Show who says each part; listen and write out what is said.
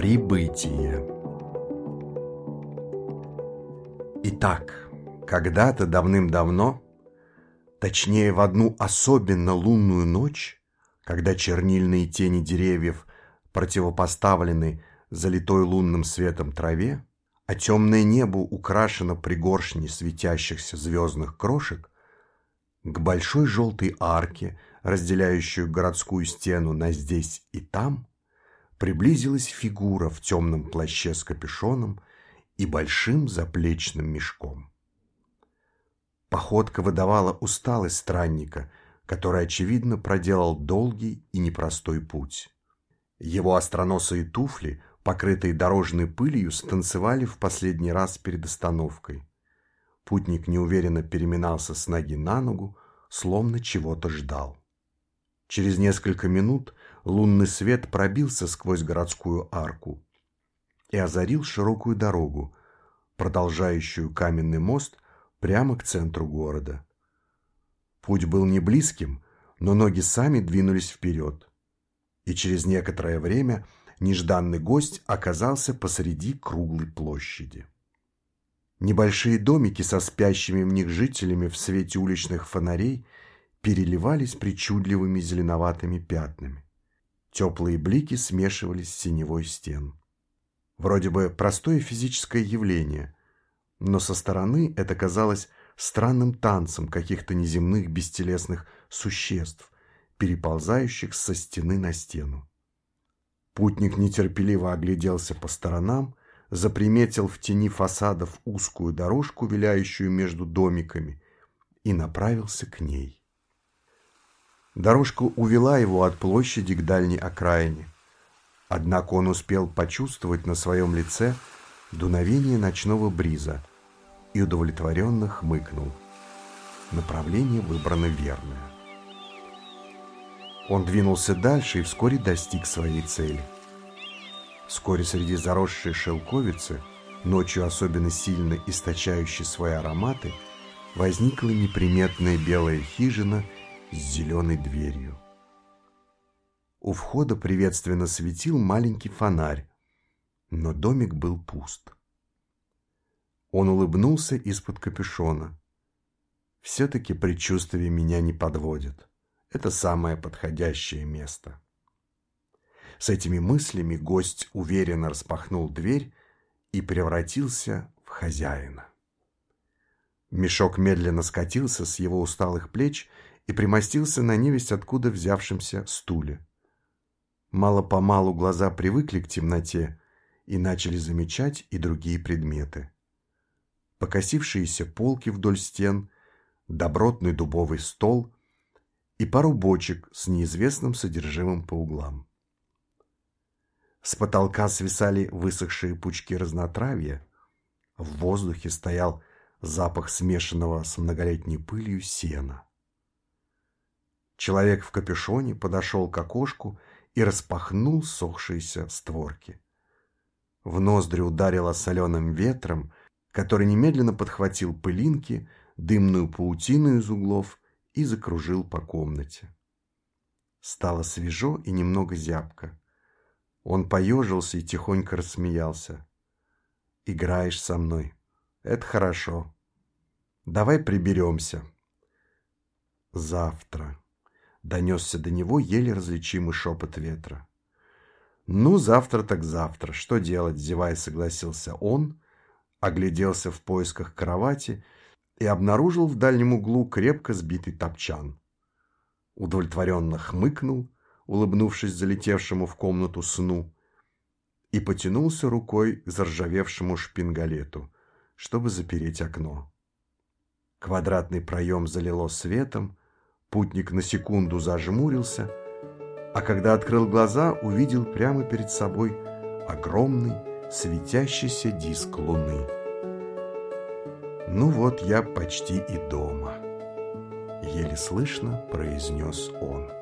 Speaker 1: Прибытие. Итак, когда-то давным-давно, точнее в одну особенно лунную ночь, когда чернильные тени деревьев противопоставлены залитой лунным светом траве, а темное небо украшено пригоршней светящихся звездных крошек, к большой желтой арке, разделяющую городскую стену на здесь и там, приблизилась фигура в темном плаще с капюшоном и большим заплечным мешком. Походка выдавала усталость странника, который, очевидно, проделал долгий и непростой путь. Его остроносые туфли, покрытые дорожной пылью, станцевали в последний раз перед остановкой. Путник неуверенно переминался с ноги на ногу, словно чего-то ждал. Через несколько минут лунный свет пробился сквозь городскую арку и озарил широкую дорогу, продолжающую каменный мост прямо к центру города. Путь был не близким, но ноги сами двинулись вперед. И через некоторое время нежданный гость оказался посреди круглой площади. Небольшие домики со спящими в них жителями в свете уличных фонарей переливались причудливыми зеленоватыми пятнами. Теплые блики смешивались с синевой стен. Вроде бы простое физическое явление, но со стороны это казалось странным танцем каких-то неземных бестелесных существ, переползающих со стены на стену. Путник нетерпеливо огляделся по сторонам, заприметил в тени фасадов узкую дорожку, виляющую между домиками, и направился к ней. Дорожка увела его от площади к дальней окраине. Однако он успел почувствовать на своем лице дуновение ночного бриза и удовлетворенно хмыкнул. Направление выбрано верное. Он двинулся дальше и вскоре достиг своей цели. Вскоре среди заросшей шелковицы, ночью особенно сильно источающей свои ароматы, возникла неприметная белая хижина – с зеленой дверью. У входа приветственно светил маленький фонарь, но домик был пуст. Он улыбнулся из-под капюшона. Все-таки предчувствие меня не подводит. Это самое подходящее место. С этими мыслями гость уверенно распахнул дверь и превратился в хозяина. Мешок медленно скатился с его усталых плеч и примостился на невесть откуда взявшемся стуле. Мало-помалу глаза привыкли к темноте и начали замечать и другие предметы. Покосившиеся полки вдоль стен, добротный дубовый стол и пару бочек с неизвестным содержимым по углам. С потолка свисали высохшие пучки разнотравья, в воздухе стоял запах смешанного с многолетней пылью сена. Человек в капюшоне подошел к окошку и распахнул сохшиеся створки. В ноздри ударило соленым ветром, который немедленно подхватил пылинки, дымную паутину из углов и закружил по комнате. Стало свежо и немного зябко. Он поежился и тихонько рассмеялся. «Играешь со мной. Это хорошо. Давай приберемся. Завтра» донесся до него еле различимый шепот ветра. «Ну, завтра так завтра. Что делать?» – зевая согласился он, огляделся в поисках кровати и обнаружил в дальнем углу крепко сбитый топчан. Удовлетворенно хмыкнул, улыбнувшись залетевшему в комнату сну, и потянулся рукой к заржавевшему шпингалету, чтобы запереть окно. Квадратный проем залило светом, Путник на секунду зажмурился, а когда открыл глаза, увидел прямо перед собой огромный светящийся диск луны. «Ну вот я почти и дома», — еле слышно произнес он.